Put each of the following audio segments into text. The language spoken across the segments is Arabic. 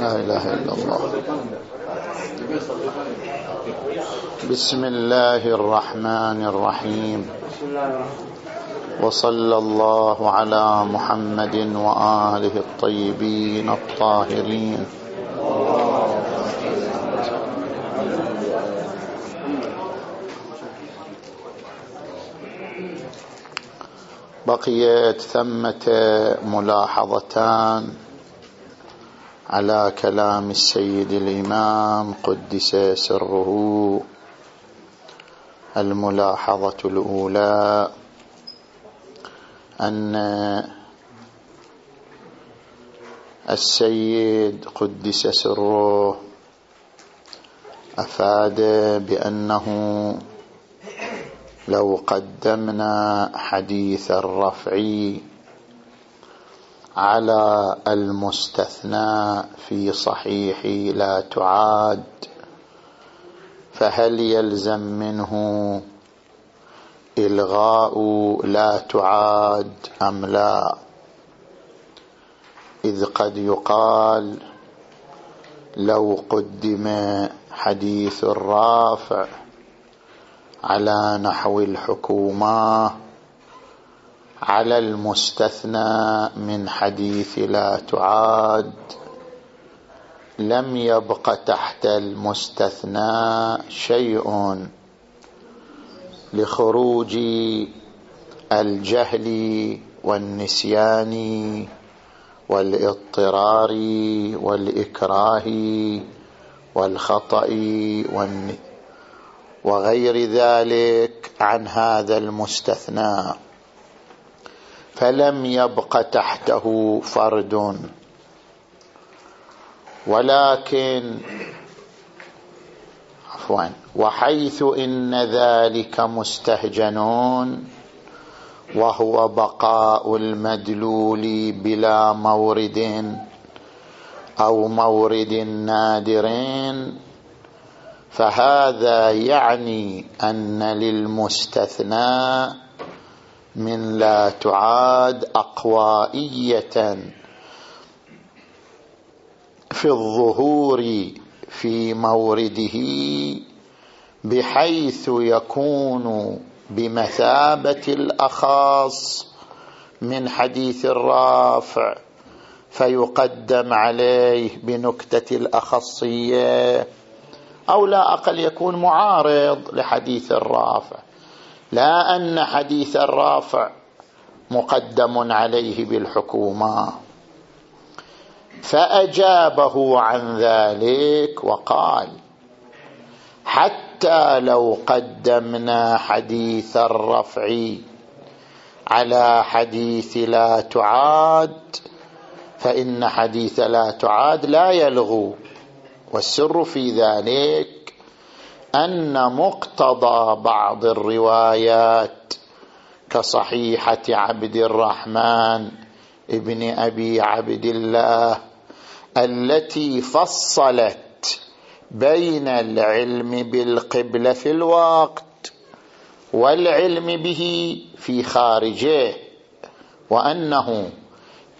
لا إله إلا الله. بسم الله الرحمن الرحيم. وصلى الله على محمد وآله الطيبين الطاهرين. بقيت ثمة ملاحظتان على كلام السيد الإمام قدس سره. الملاحظة الأولى أن السيد قدس سره أفاد بأنه لو قدمنا حديث الرفع على المستثنى في صحيح لا تعاد فهل يلزم منه إلغاء لا تعاد أم لا؟ إذ قد يقال لو قدم حديث الرافع على نحو الحكومة على المستثنى من حديث لا تعاد لم يبق تحت المستثنى شيء. لخروج الجهل والنسيان والإضطرار والإكراه والخطأ وغير ذلك عن هذا المستثنى. فلم يبق تحته فرد. ولكن عفوا وحيث إن ذلك مستهجنون وهو بقاء المدلول بلا مورد أو مورد نادر فهذا يعني أن للمستثنى من لا تعاد أقوائية في الظهور في مورده بحيث يكون بمثابة الأخاص من حديث الرافع فيقدم عليه بنكتة الأخصية أو لا أقل يكون معارض لحديث الرافع. لا أن حديث الرافع مقدم عليه بالحكومة. فأجابه عن ذلك وقال حتى لو قدمنا حديث الرفع على حديث لا تعاد فإن حديث لا تعاد لا يلغو. والسر في ذلك أن مقتضى بعض الروايات كصحيحة عبد الرحمن ابن أبي عبد الله التي فصلت بين العلم بالقبلة في الوقت والعلم به في خارجه وأنه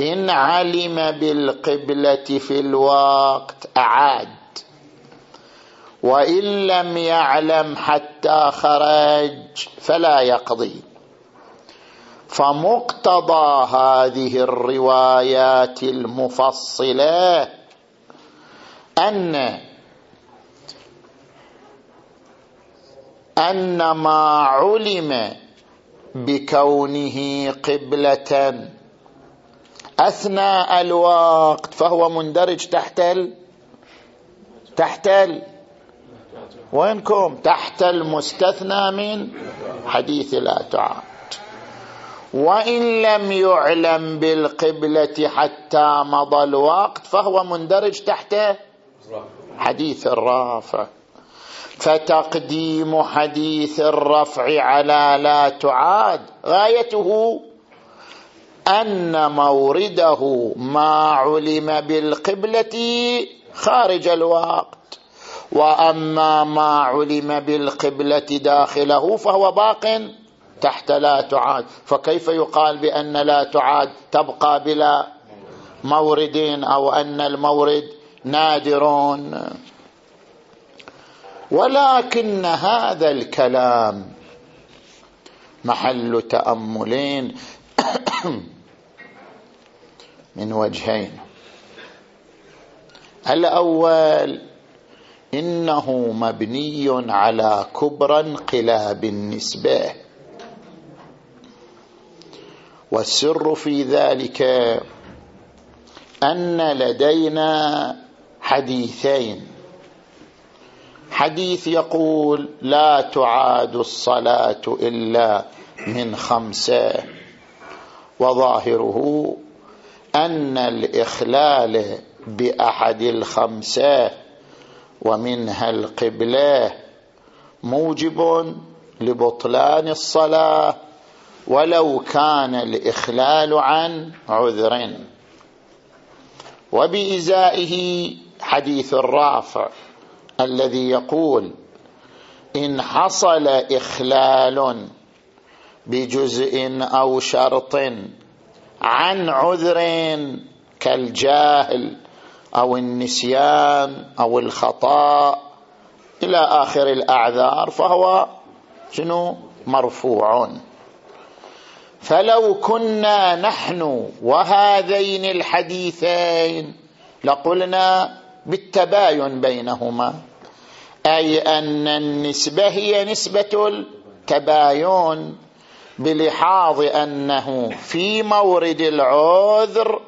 إن علم بالقبلة في الوقت أعاد. وإن لم يعلم حتى خرج فلا يقضي. فمقتضى هذه الروايات المفصلة أن أن ما علم بكونه قبلة أثناء الوقت فهو مندرج تحت ال تحت ال وينكم؟ تحت المستثنى من حديث لا تعاد وإن لم يعلم بالقبلة حتى مضى الوقت فهو مندرج تحت حديث الرافع. فتقديم حديث الرفع على لا تعاد غايته أن مورده ما علم بالقبلة خارج الوقت. وأما ما علم بالقبلة داخله فهو باق تحت لا تعاد. فكيف يقال بأن لا تعاد تبقى بلا مورد أو أن المورد نادرون؟ ولكن هذا الكلام محل تأملين من وجهين. الأول إنه مبني على كبرى انقلاب النسبة. والسر في ذلك أن لدينا حديثين. حديث يقول لا تعاد الصلاة إلا من خمسة. وظاهره أن الإخلال بأحد الخمسة ومنها القبلة موجب لبطلان الصلاة ولو كان الإخلال عن عذر. وبإزائه حديث الرافع الذي يقول إن حصل إخلال بجزء أو شرط عن عذر كالجاهل أو النسيان أو الخطأ إلى آخر الأعذار فهو شنو؟ مرفوع فلو كنا نحن وهذين الحديثين لقلنا بالتباين بينهما أي أن النسبة هي نسبة التباين بلحاظ أنه في مورد العذر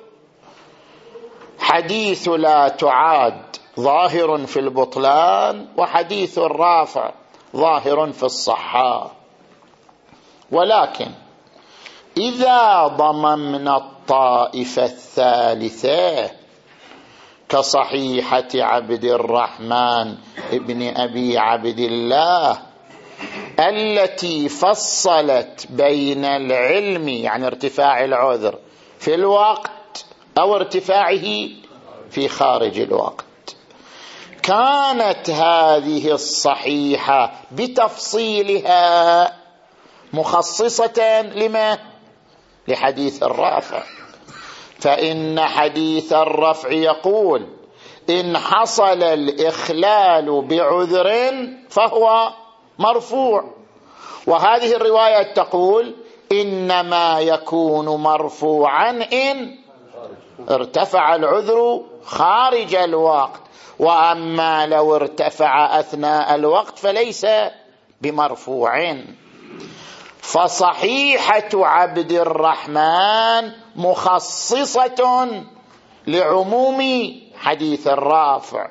حديث لا تعاد ظاهر في البطلان وحديث الرافع ظاهر في الصحة ولكن إذا ضممنا الطائفة الثالثة كصحيحة عبد الرحمن ابن أبي عبد الله التي فصلت بين العلم يعني ارتفاع العذر في الوقت أو ارتفاعه في خارج الوقت. كانت هذه الصحيحة بتفصيلها مخصصة لما؟ لحديث الرافع. فإن حديث الرفع يقول إن حصل الإخلال بعذر فهو مرفوع. وهذه الرواية تقول إنما يكون مرفوعا إن ارتفع العذر خارج الوقت. وأما لو ارتفع أثناء الوقت فليس بمرفوع. فصحيحة عبد الرحمن مخصصة لعموم حديث الرافع.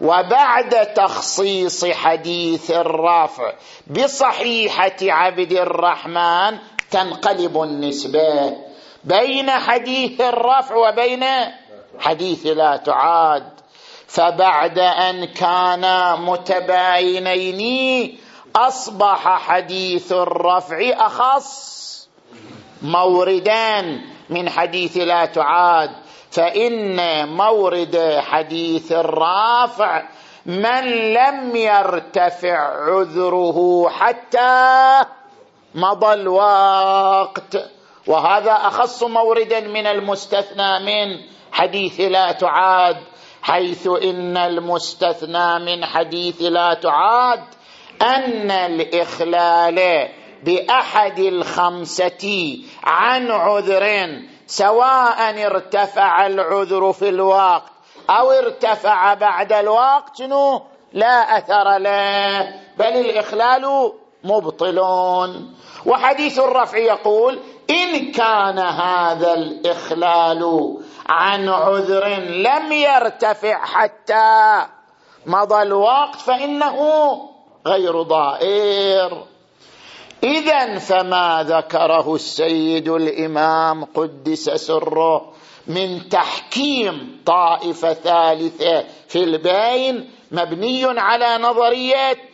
وبعد تخصيص حديث الرافع بصحيحة عبد الرحمن تنقلب النسبة بين حديث الرفع وبين حديث لا تعاد. فبعد أن كانا متباينين أصبح حديث الرفع أخص موردان من حديث لا تعاد. فإن مورد حديث الرافع من لم يرتفع عذره حتى مضى الوقت. وهذا أخص موردا من المستثنى من حديث لا تعاد حيث إن المستثنى من حديث لا تعاد أن الإخلال بأحد الخمسة عن عذر سواء ارتفع العذر في الوقت أو ارتفع بعد الوقت لا أثر له بل الإخلال مبطلون. وحديث الرفع يقول إن كان هذا الإخلال عن عذر لم يرتفع حتى مضى الوقت فإنه غير ضائر. اذا فما ذكره السيد الإمام قدس سره من تحكيم طائفة ثالثة في البين مبني على نظرية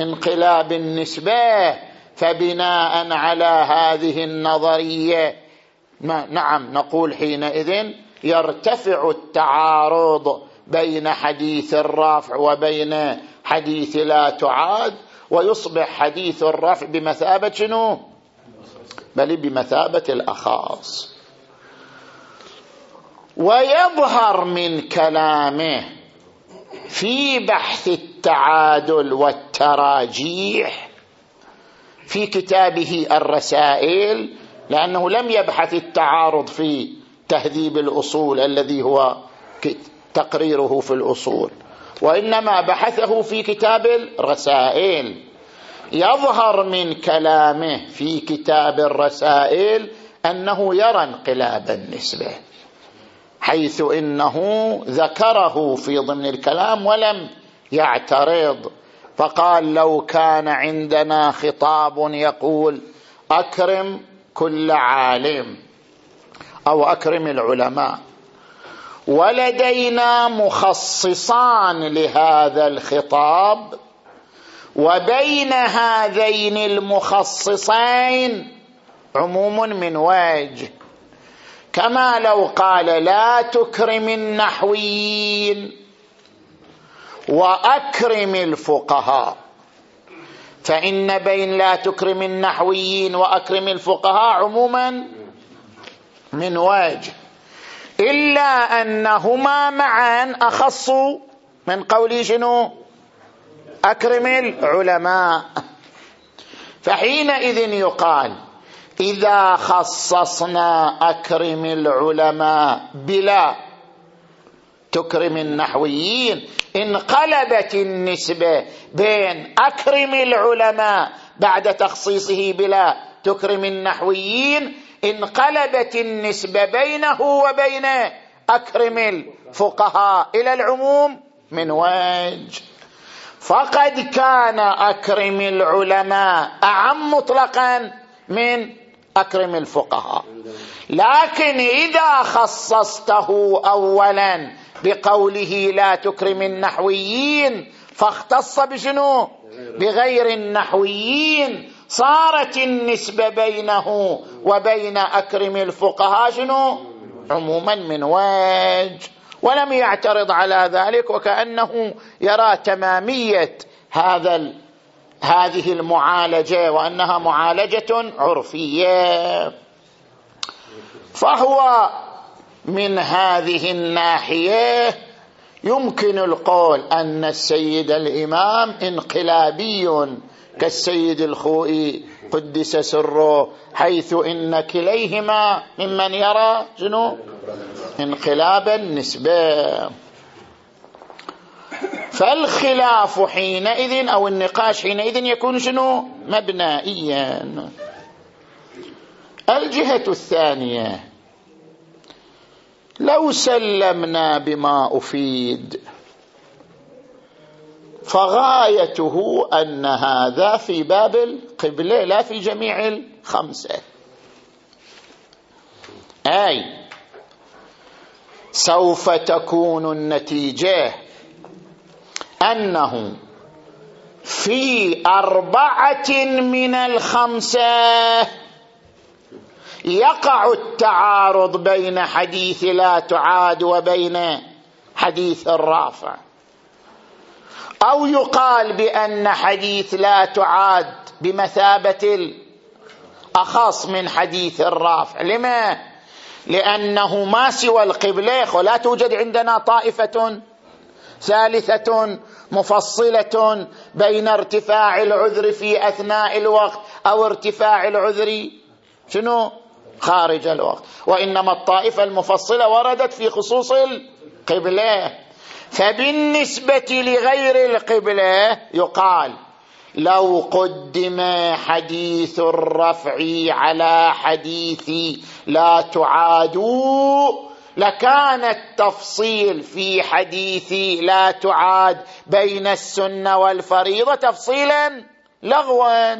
انقلاب النسبة. فبناء على هذه النظرية نعم نقول حينئذ يرتفع التعارض بين حديث الرافع وبين حديث لا تعاد ويصبح حديث الرفع بمثابة شنو؟ بل بمثابة الأخاص. ويظهر من كلامه في بحث التعادل والتراجيح في كتابه الرسائل لأنه لم يبحث التعارض في تهذيب الأصول الذي هو تقريره في الأصول. وإنما بحثه في كتاب الرسائل. يظهر من كلامه في كتاب الرسائل أنه يرى انقلاب النسبة حيث إنه ذكره في ضمن الكلام ولم يعترض فقال لو كان عندنا خطاب يقول أكرم كل عالم أو أكرم العلماء. ولدينا مخصصان لهذا الخطاب وبين هذين المخصصين عموم من وجه. كما لو قال لا تكرم النحويين وأكرم الفقهاء. فإن بين لا تكرم النحويين وأكرم الفقهاء عموما من وجه إلا أنهما معا أخص من قولي شنو؟ أكرم العلماء. فحينئذ يقال إذا خصصنا أكرم العلماء بلا تكرم النحويين. انقلبت النسبة بين أكرم العلماء بعد تخصيصه بلا تكرم النحويين انقلبت النسبة بينه وبين أكرم الفقهاء إلى العموم من وجه. فقد كان أكرم العلماء أعم مطلقا من أكرم الفقهاء. لكن إذا خصصته اولا بقوله لا تكرم النحويين فاختص بشنو؟ بغير النحويين. صارت النسبة بينه وبين أكرم الفقهاء شنو؟ عموما من وجه ولم يعترض على ذلك وكأنه يرى تمامية هذا هذه المعالجة وأنها معالجة عرفية. فهو من هذه الناحية يمكن القول أن السيد الإمام انقلابي كالسيد الخوئي قدس سره حيث إن كليهما ممن يرى شنو؟ انقلاب النسبة فالخلاف حينئذ أو النقاش حينئذ يكون شنو؟ مبنائيا. الجهة الثانية لو سلمنا بما أفيد. فغايته أن هذا في باب القبلة لا في جميع الخمسة. أي سوف تكون النتيجة أنه في أربعة من الخمسة يقع التعارض بين حديث لا تعاد وبين حديث الرافع. أو يقال بأن حديث لا تعاد بمثابة الأخص من حديث الرافع. لما؟ لأنه ما سوى القبلة ولا توجد عندنا طائفة ثالثة مفصلة بين ارتفاع العذر في أثناء الوقت أو ارتفاع العذر. شنو؟ خارج الوقت. وإنما الطائفة المفصلة وردت في خصوص القبلة. فبالنسبة لغير القبلة يقال لو قدم حديث الرفع على حديث لا تعادوا لكان التفصيل في حديث لا تعاد بين السنة والفريضة تفصيلا لغوا.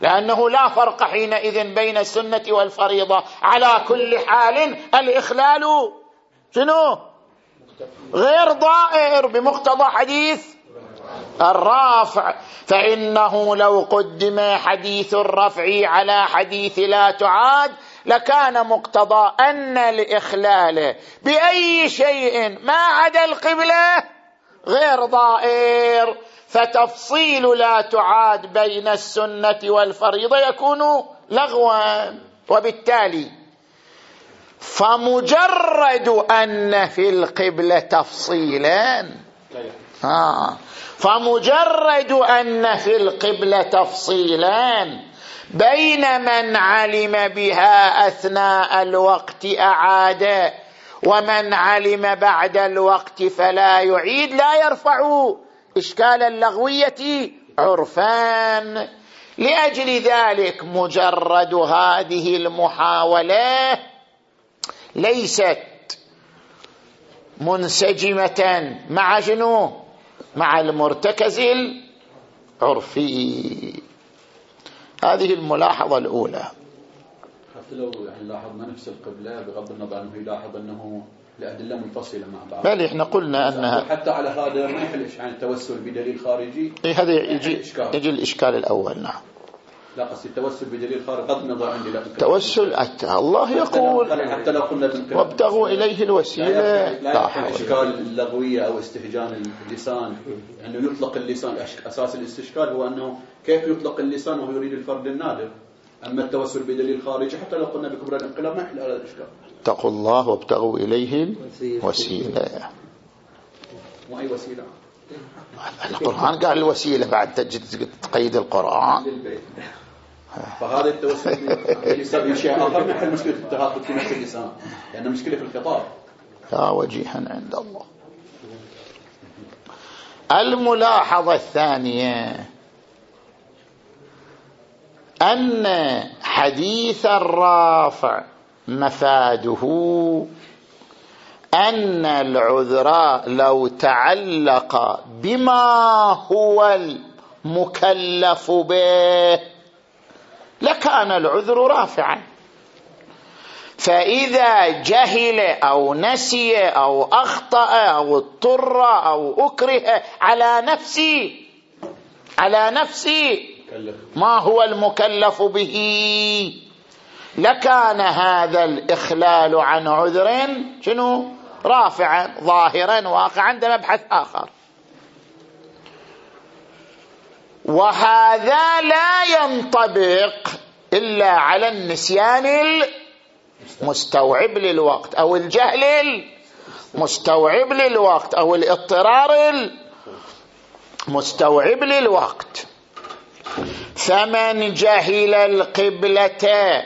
لأنه لا فرق حينئذ بين السنة والفريضة. على كل حال الإخلال شنو؟ غير ضائر بمقتضى حديث الرافع. فإنه لو قدم حديث الرفع على حديث لا تعاد لكان مقتضى أن الاخلال بأي شيء. ما عدا القبلة غير ضائر فتفصيل لا تعاد بين السنة والفريضة يكون لغوا. وبالتالي فمجرد أن في القبلة تفصيلا آه فمجرد أن في القبلة تفصيلا بين من علم بها أثناء الوقت أعاد. ومن علم بعد الوقت فلا يعيد لا يرفع إشكال اللغوية عرفان. لأجل ذلك مجرد هذه المحاولة ليست منسجمة مع شنو؟ مع المرتكز العرفي. هذه الملاحظة الأولى. حتى لو يعني لاحظنا نفس القبلة بغض النظر أنه يلاحظ أنه الأدلة منفصلة مع بعض. بل إحنا قلنا انها حتى على هذا ما يحل يعني التوسل بدليل خارجي. إيه هذا يجي يجي الإشكال الأول نعم. لا قصدي التوسل بدليل خارج بغض النظر عندي لا توسل الله يقول. حتى لو قلنا وابتغوا إليه الوسيلة. لا يحل اشكال اللغوية أو استهجان اللسان. أنه يطلق اللسان. أساس الاستشكال هو أنه كيف يطلق اللسان وهو يريد الفرد النادر. أما التوسل بدليل خارجي حتى لو قلنا بكبرى الانقلاب ما يحل هذا الإشكال. اتقوا الله وابتغوا إليه الوسيلة وأي وسيلة؟ القرآن قال الوسيلة بعد تجد تقيد القرآن. فهذا التوسل بسبب شيء آخر ما يحل مشكلة التهاقد في نفس اللسان لأنه مشكلة في الخطاب. لا وجيها عند الله. الملاحظة الثانية. أن حديث الرافع مفاده أن العذر لو تعلق بما هو المكلف به لكان العذر رافعا. فإذا جهل أو نسي أو أخطأ أو اضطر أو أكره على نفسي على نفسي ما هو المكلف به؟ لكان هذا الإخلال عن عذر شنو؟ رافعا ظاهرا واقعا ده مبحث آخر. وهذا لا ينطبق إلا على النسيان المستوعب للوقت أو الجهل المستوعب للوقت أو الاضطرار المستوعب للوقت. فمن جهل القبلة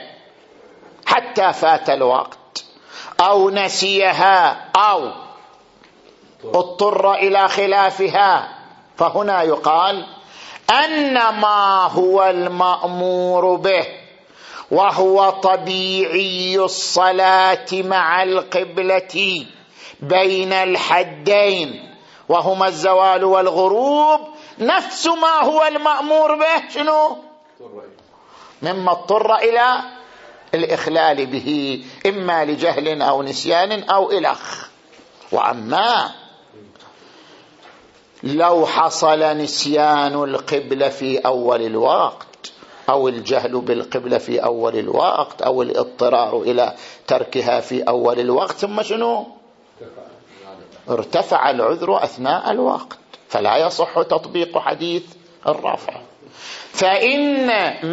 حتى فات الوقت أو نسيها أو اضطر إلى خلافها. فهنا يقال أن ما هو المأمور به وهو طبيعي الصلاة مع القبلة بين الحدين وهما الزوال والغروب نفس ما هو المأمور به شنو؟ مما اضطر إلى الإخلال به إما لجهل أو نسيان أو إلخ. وأما لو حصل نسيان القبلة في أول الوقت أو الجهل بالقبلة في أول الوقت أو الاضطرار إلى تركها في أول الوقت ثم شنو؟ ارتفع العذر أثناء الوقت. فلا يصح تطبيق حديث الرفع فإن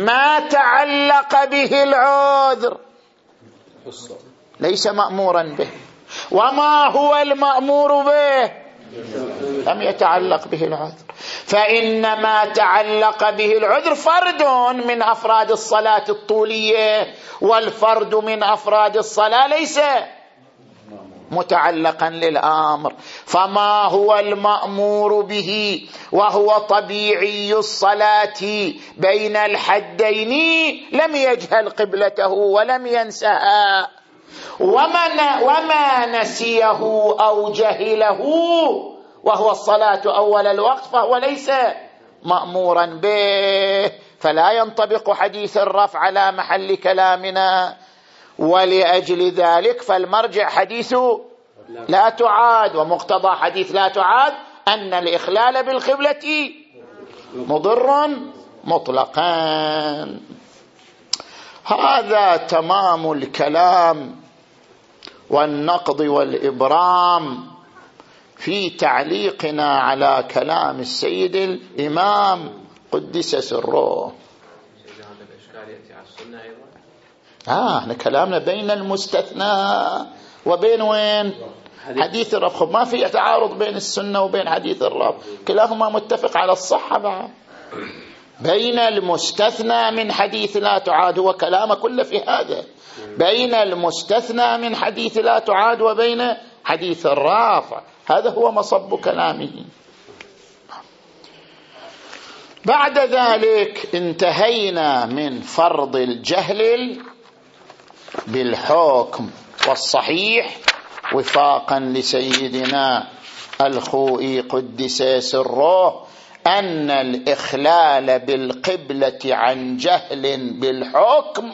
ما تعلق به العذر ليس مأمورا به. وما هو المأمور به؟ لم يتعلق به العذر. فإن ما تعلق به العذر فرد من أفراد الصلاة الطولية والفرد من أفراد الصلاة ليس متعلقا للآمر. فما هو المأمور به؟ وهو طبيعي الصلاة بين الحدين. لم يجهل قبلته ولم ينسها. ومن وما نسيه أو جهله وهو الصلاة أول الوقت فهو ليس مامورا به. فلا ينطبق حديث الرفع على محل كلامنا. ولأجل ذلك فالمرجع حديث لا تعاد ومقتضى حديث لا تعاد أن الإخلال بالقبلة مضر مطلقا. هذا تمام الكلام والنقض والإبرام في تعليقنا على كلام السيد الإمام قدس سره. آه إحنا كلامنا بين المستثنى وبين وين؟ حديث. الرب. ما في تعارض بين السنة وبين حديث الرب. كلاهما متفق على الصحة بعد بين المستثنى من حديث لا تعاد هو كلامه كله في هذا. بين المستثنى من حديث لا تعاد وبين حديث الرافع هذا هو مصب كلامه. بعد ذلك انتهينا من فرض الجهل بالحكم والصحيح وفاقا لسيدنا الخوئي قدس سره أن الإخلال بالقبلة عن جهل بالحكم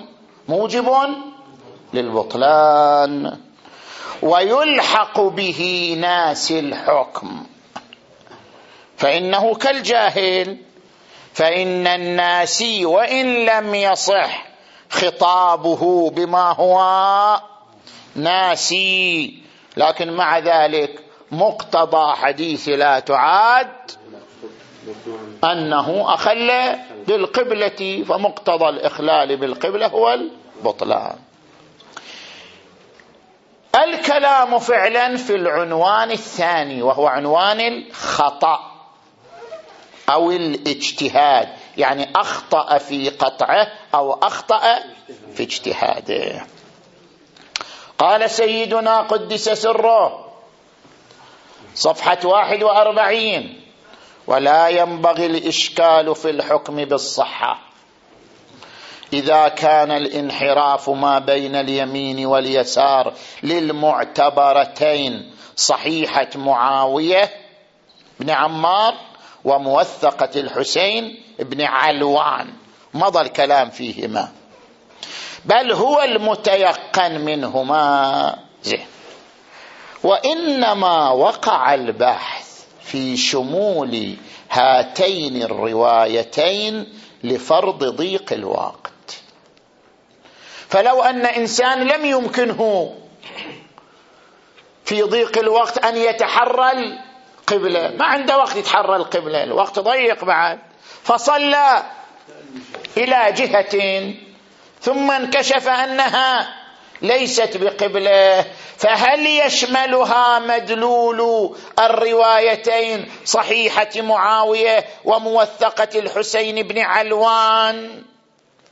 موجب للبطلان. ويلحق به ناس الحكم. فإنه كالجاهل فإن الناسي وإن لم يصح خطابه بما هو ناسي. لكن مع ذلك مقتضى حديث لا تعاد أنه أخل بالقبلة فمقتضى الإخلال بالقبلة هو البطلان. الكلام فعلا في العنوان الثاني وهو عنوان الخطأ. أو الاجتهاد. يعني أخطأ في قطعه أو أخطأ في اجتهاده. قال سيدنا قدس سره. صفحة واحد وأربعين. ولا ينبغي الإشكال في الحكم بالصحة. إذا كان الانحراف ما بين اليمين واليسار للمعتبرتين. صحيحة معاوية بن عمار وموثقة الحسين بن علوان. مضى الكلام فيهما. بل هو المتيقن منهما. زين. وإنما وقع البحث في شمول هاتين الروايتين لفرض ضيق الوقت. فلو أن إنسان لم يمكنه في ضيق الوقت أن يتحرى القبله ما عنده وقت يتحرى القبلة. الوقت ضيق بعد. فصلى إلى جهه ثم انكشف أنها ليست بقبلة. فهل يشملها مدلول الروايتين صحيحة معاوية وموثقة الحسين بن علوان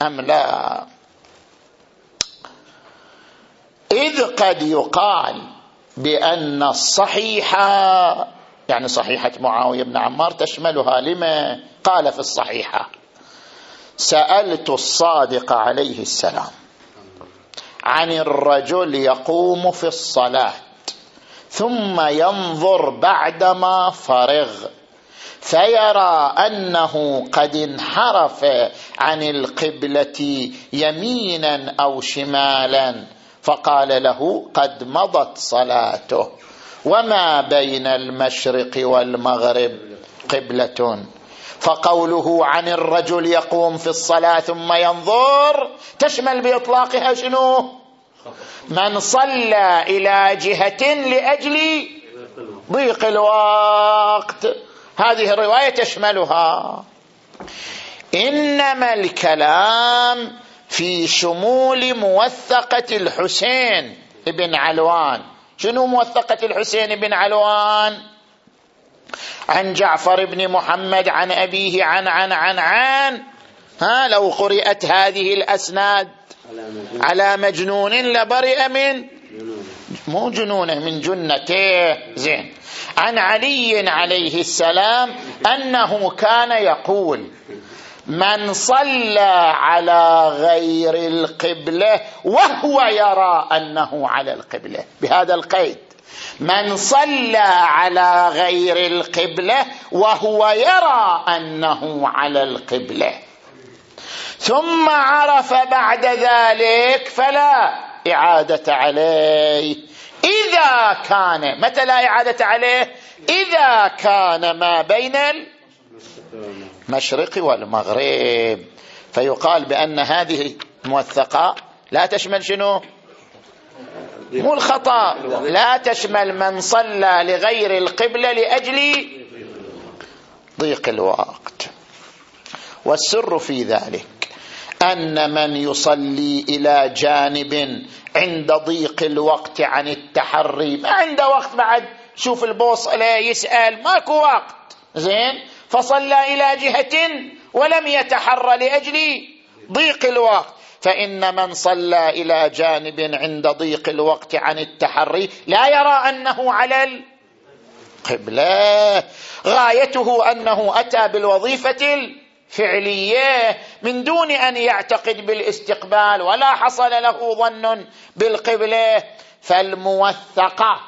أم لا؟ إذ قد يقال بأن الصحيحه يعني صحيحة معاوية بن عمار تشملها لما قال في الصحيحة. سألت الصادق عليه السلام عن الرجل يقوم في الصلاة ثم ينظر بعدما فرغ فيرى أنه قد انحرف عن القبلة يمينا أو شمالا فقال له قد مضت صلاته. وما بين المشرق والمغرب قبلة. فقوله عن الرجل يقوم في الصلاة ثم ينظر تشمل بإطلاقها شنو؟ من صلى إلى جهة لأجل ضيق الوقت. هذه الرواية تشملها. إنما الكلام في شمول موثقة الحسين بن علوان. شنو موثقة الحسين بن علوان؟ عن جعفر بن محمد عن أبيه عن عن عن عن. ها لو قرئت هذه الأسناد. على مجنون لبرئ من؟ مو جنونه من جنته. زين. عن علي عليه السلام أنه كان يقول من صلى على غير القبلة وهو يرى أنه على القبلة. بهذا القيد. من صلى على غير القبلة وهو يرى أنه على القبلة. ثم عرف بعد ذلك فلا إعادة عليه. إذا كان متى لا إعادة عليه؟ إذا كان ما بين المشرق والمغرب. فيقال بأن هذه الموثقة لا تشمل شنو؟ مو الخطأ. لا تشمل من صلى لغير القبلة لأجل ضيق الوقت. والسر في ذلك أن من يصلي إلى جانب عند ضيق الوقت عن التحري ما عنده وقت بعد؟ شوف البوصلة يسأل ماكو وقت. زين؟ فصلى إلى جهة ولم يتحرى لأجل ضيق الوقت. فإن من صلى إلى جانب عند ضيق الوقت عن التحري لا يرى أنه على القبلة. غايته أنه أتى بالوظيفة الفعلية من دون أن يعتقد بالاستقبال ولا حصل له ظن بالقبلة. فالموثقة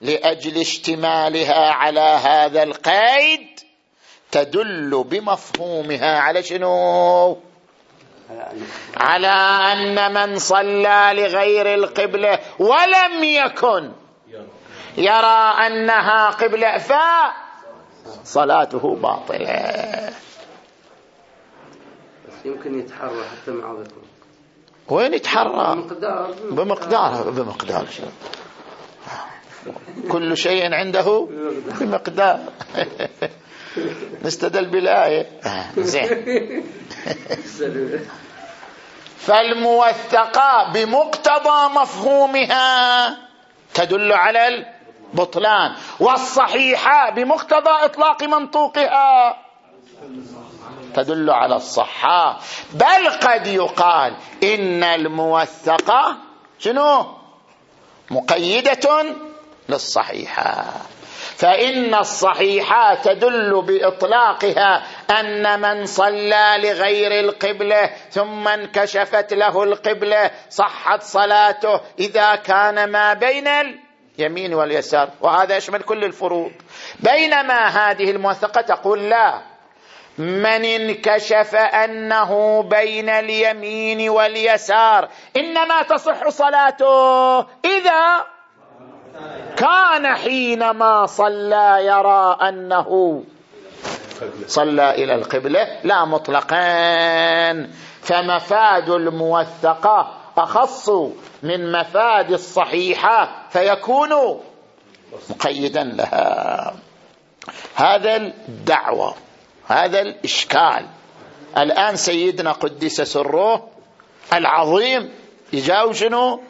لأجل اشتمالها على هذا القيد تدل بمفهومها على شنو؟ على أن من صلى لغير القبلة ولم يكن يرى أنها قبلة فصلاته باطلة. يمكن يتحرى حتى مع ذكر وين يتحرى؟ بمقدار. بمقدار بمقدار. كل شيء عنده بمقدار. نستدل بالآية. زين. فالموثقة بمقتضى مفهومها تدل على البطلان والصحيحة بمقتضى إطلاق منطوقها تدل على الصحة. بل قد يقال إن الموثقة شنو؟ مقيدة للصحيحة. فإن الصحيحة تدل بإطلاقها أن من صلى لغير القبلة ثم انكشفت له القبلة صحت صلاته إذا كان ما بين اليمين واليسار وهذا يشمل كل الفروض. بينما هذه الموثقة تقول لا من انكشف أنه بين اليمين واليسار إنما تصح صلاته إذا كان حينما صلى يرى أنه صلى إلى القبلة لا مطلقا. فمفاد الموثقة أخص من مفاد الصحيحة فيكون مقيدا لها. هذا الدعوة هذا الإشكال. الآن سيدنا قدس سره العظيم. يجاوب شنو؟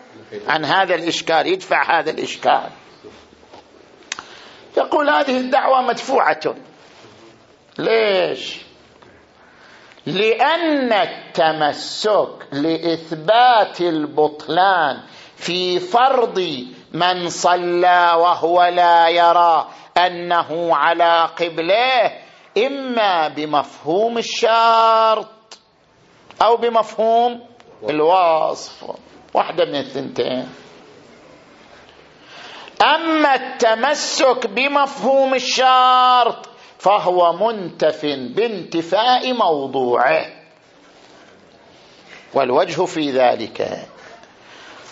عن هذا الإشكال يدفع هذا الإشكال. يقول هذه الدعوة مدفوعة. ليش؟ لأن التمسك لإثبات البطلان في فرض من صلى وهو لا يرى أنه على قبله إما بمفهوم الشرط أو بمفهوم الوصف. واحدة من الثنتين. أما التمسك بمفهوم الشرط فهو منتف بانتفاء موضوعه. والوجه في ذلك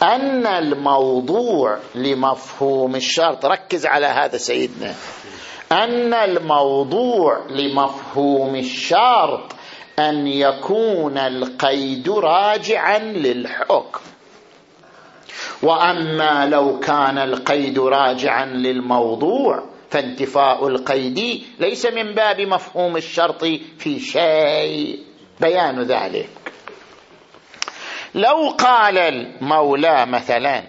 أن الموضوع لمفهوم الشرط ركز على هذا سيدنا. أن الموضوع لمفهوم الشرط أن يكون القيد راجعا للحكم. وأما لو كان القيد راجعا للموضوع فانتفاء القيد ليس من باب مفهوم الشرط في شيء. بيان ذلك. لو قال المولى مثلا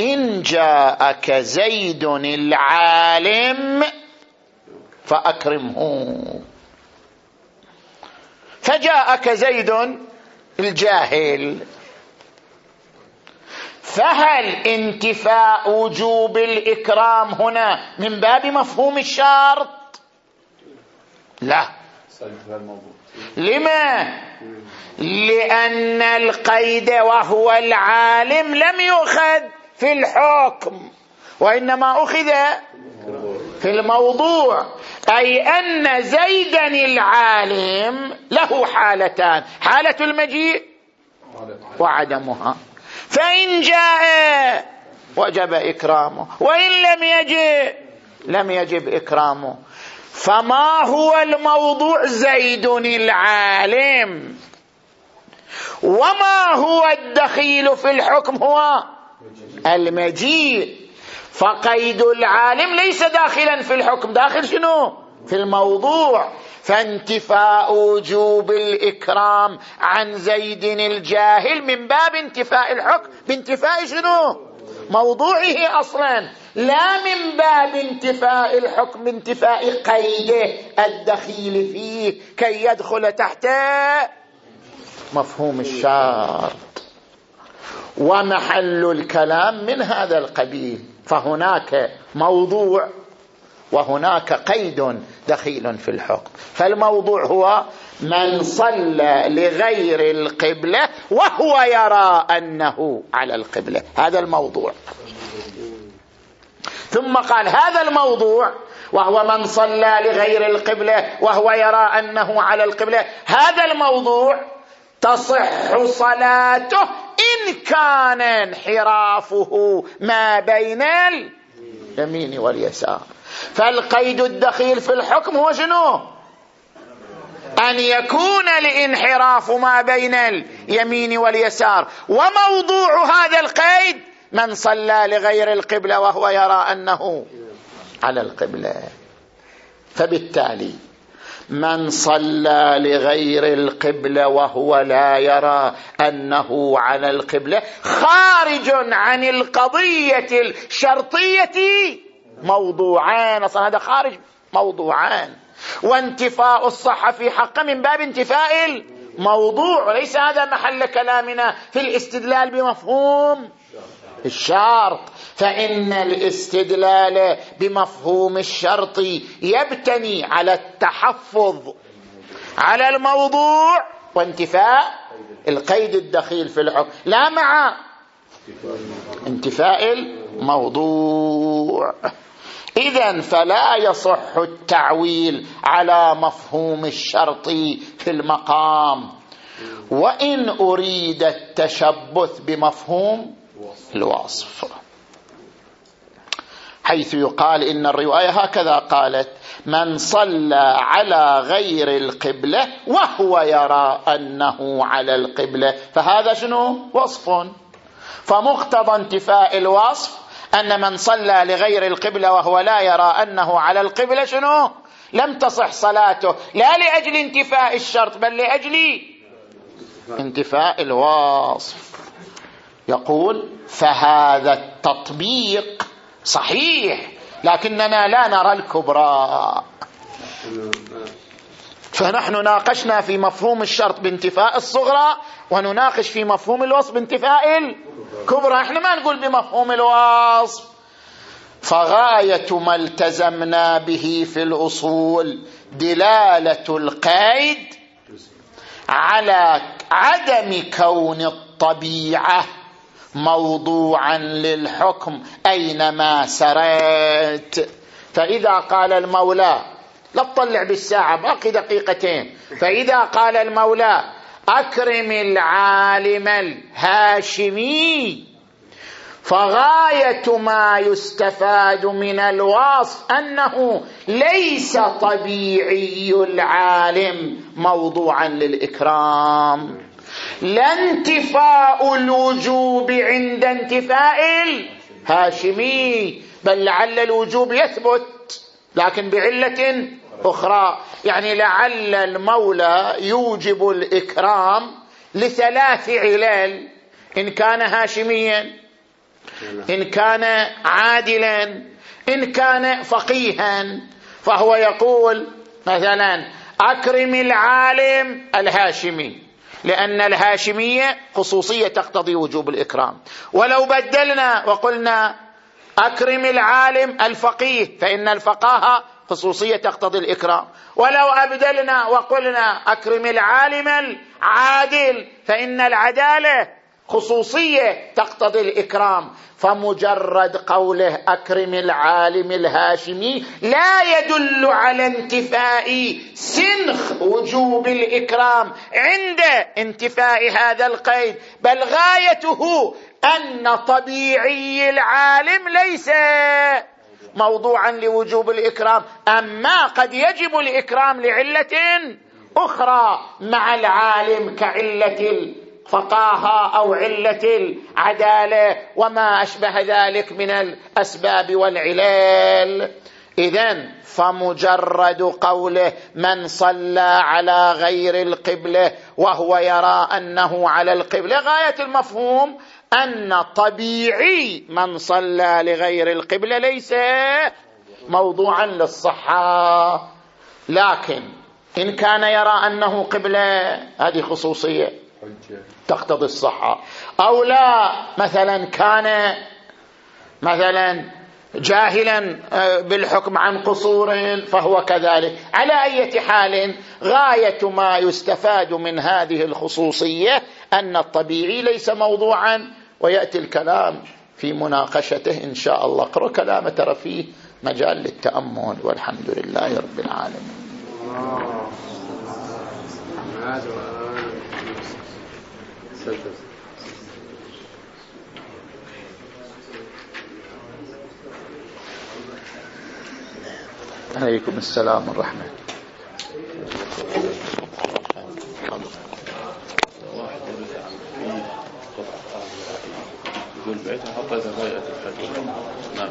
إن جاءك زيد العالم فأكرمه. فجاءك زيد الجاهل. فهل انتفاء وجوب الإكرام هنا من باب مفهوم الشرط؟ لا. لما؟ لأن القيد وهو العالم لم يؤخذ في الحكم وإنما أخذ في الموضوع. أي أن زيدا العالم له حالتان حالة المجيء وعدمها. فإن جاء وجب إكرامه وإن لم يجئ لم يجب إكرامه. فما هو الموضوع زيد العالم؟ وما هو الدخيل في الحكم هو؟ المجيء فقيد العالم ليس داخلا في الحكم. داخل شنو؟ في الموضوع. فانتفاء وجوب الإكرام عن زيد الجاهل من باب انتفاء الحكم. بانتفاء شنو؟ موضوعه أصلا. لا من باب انتفاء الحكم انتفاء قيده الدخيل فيه كي يدخل تحت مفهوم الشرط. ومحل الكلام من هذا القبيل. فهناك موضوع وهناك قيد. دخيل في الحكم. فالموضوع هو من صلى لغير القبلة وهو يرى أنه على القبلة. هذا الموضوع. ثم قال هذا الموضوع وهو من صلى لغير القبلة وهو يرى أنه على القبلة. هذا الموضوع تصح صلاته إن كان انحرافه ما بين اليمين واليسار. فالقيد الدخيل في الحكم هو شنو؟ أن يكون الانحراف ما بين اليمين واليسار. وموضوع هذا القيد من صلى لغير القبلة وهو يرى أنه على القبلة. فبالتالي من صلى لغير القبلة وهو لا يرى أنه على القبلة خارج عن القضية الشرطية موضوعان. أصلا هذا خارج موضوعان. وانتفاء الصحة في من باب انتفاء الموضوع وليس هذا محل كلامنا في الاستدلال بمفهوم الشرط. فإن الاستدلال بمفهوم الشرط يبتني على التحفظ على الموضوع وانتفاء القيد الدخيل في الحكم. لا مع انتفاء الموضوع. اذا فلا يصح التعويل على مفهوم الشرط في المقام. وإن أريد التشبث بمفهوم الوصف. حيث يقال إن الرواية هكذا قالت من صلى على غير القبلة وهو يرى أنه على القبلة فهذا شنو؟ وصف. فمقتضى انتفاء الوصف أن من صلى لغير القبلة وهو لا يرى أنه على القبلة شنو؟ لم تصح صلاته لا لأجل انتفاء الشرط بل لأجل انتفاء الوصف يقول فهذا التطبيق صحيح لكننا لا نرى الكبرى. فنحن ناقشنا في مفهوم الشرط بانتفاء الصغرى ونناقش في مفهوم الوصف بانتفاء الكبرى إحنا ما نقول بمفهوم الوصف فغاية ما التزمنا به في الأصول دلالة القيد على عدم كون الطبيعة موضوعا للحكم أينما سرت فإذا قال المولى لا تطلع بالساعة باقي دقيقتين. فإذا قال المولى أكرم العالم الهاشمي. فغاية ما يستفاد من الوصف أنه ليس طبيعي العالم موضوعا للإكرام. لا انتفاء الوجوب عند انتفاء الهاشمي بل لعل الوجوب يثبت لكن بعلة أخرى. يعني لعل المولى يوجب الإكرام لثلاث علل إن كان هاشميا إن كان عادلا إن كان فقيها. فهو يقول مثلا أكرم العالم الهاشمي لأن الهاشمية خصوصية تقتضي وجوب الإكرام. ولو بدلنا وقلنا أكرم العالم الفقيه فإن الفقاهة خصوصية تقتضي الإكرام. ولو أبدلنا وقلنا أكرم العالم العادل فإن العدالة خصوصية تقتضي الإكرام. فمجرد قوله أكرم العالم الهاشمي لا يدل على انتفاء سنخ وجوب الإكرام عند انتفاء هذا القيد. بل غايته أن طبيعي العالم ليس موضوعا لوجوب الإكرام. أما قد يجب الإكرام لعلة أخرى مع العالم كعلة الفقاهة أو علة العدالة وما أشبه ذلك من الأسباب والعلال اذا فمجرد قوله من صلى على غير القبلة وهو يرى أنه على القبلة غاية المفهوم أن طبيعي من صلى لغير القبلة ليس موضوعا للصحة. لكن إن كان يرى أنه قبلة هذه خصوصية تقتضي الصحة. أو لا مثلا كان مثلا جاهلا آه، بالحكم عن قصور فهو كذلك. على أي حال غاية ما يستفاد من هذه الخصوصية أن الطبيعي ليس موضوعا ويأتي الكلام في مناقشته إن شاء الله. اقرأ كلامه ترى فيه مجال للتأمل والحمد لله رب العالمين. عليكم السلام ورحمة يقول حطيتها في هيئة الحج ما